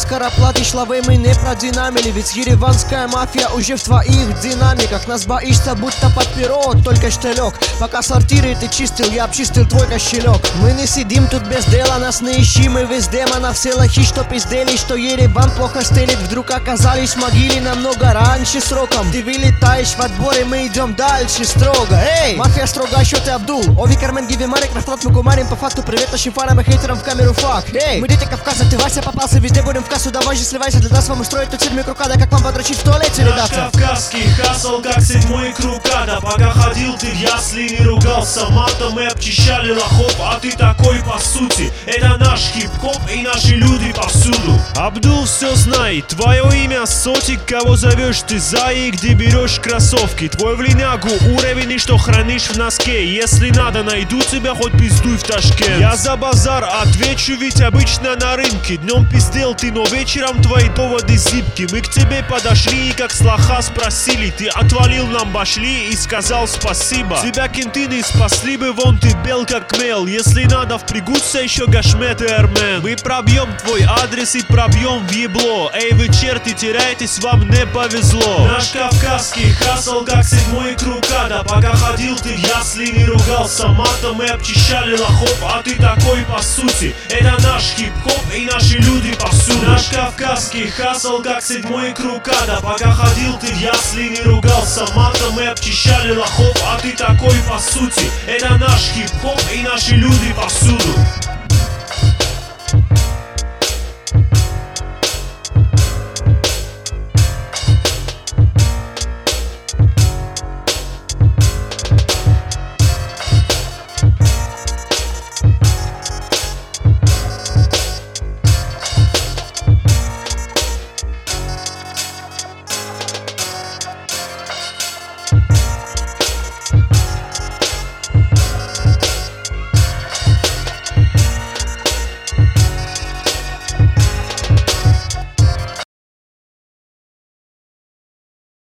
зарплаты шлавы мы не продинамили Ведь ереванская мафия уже в твоих динамиках Нас боишься будто под перо, только что лег Пока сортиры ты чистил, я обчистил твой кошелек. Мы не сидим тут без дела, нас не ищи Мы везде, на все лохи, что пиздели Что Ереван плохо стелит Вдруг оказались в могиле намного раньше сроком. Ты вылетаешь в отборе, мы идем дальше строго. Эй, мафия строго, а что ты Абдул? Ови Кармен, Гиви Марик, мы гумарим по факту. Привет нашим фанам и хейтерам в камеру фак Эй, мы дети Кавказа, ты Вася попался Везде будем кассу, давай же сливайся Для нас вам устроить тут седьмой круг, да как вам подрочить в туалете, Наш ребята? кавказский хасл, как седьмой круг ада. Пока ходил ты в ясли, не ругался матом Мы обчищали лохов, а ты такой по сути. Это наш хип-хоп и наши люди повсюду. Абдул все знает, твое имя Сотик Кого зовешь ты Заи, где берешь кроссовки. Твой в линягу уровень и что хранишь в носке. Если надо, найду тебя, хоть пиздуй в Ташкент Я за базар отвечу, ведь обычно на рынке. Днем пиздел ты, но вечером твои доводы зибки Мы к тебе подошли и как с лоха спросили. Ты отвалил нам башли и сказал спасибо. Тебя кенты не спасли бы, вон ты бел как мел. Если надо, впрягутся еще гашмет и армен. Мы пробьем твой адрес и пробьем в ебло. Эй, вы черти, теряетесь, вам не повезло. Наш кавказский хасл, как седьмой круг ада. Пока ходил ты в ясли, не ругался матом Мы обчищали лохов, а ты такой по сути. Это наш хип-хоп и наши люди повсюду. Наш кавказский хасл, как седьмой круг ада. Пока ходил ты в ясли, не ругался матом Мы обчищали лохов, а ты такой по сути. Это наш хип-хоп и наши люди повсюду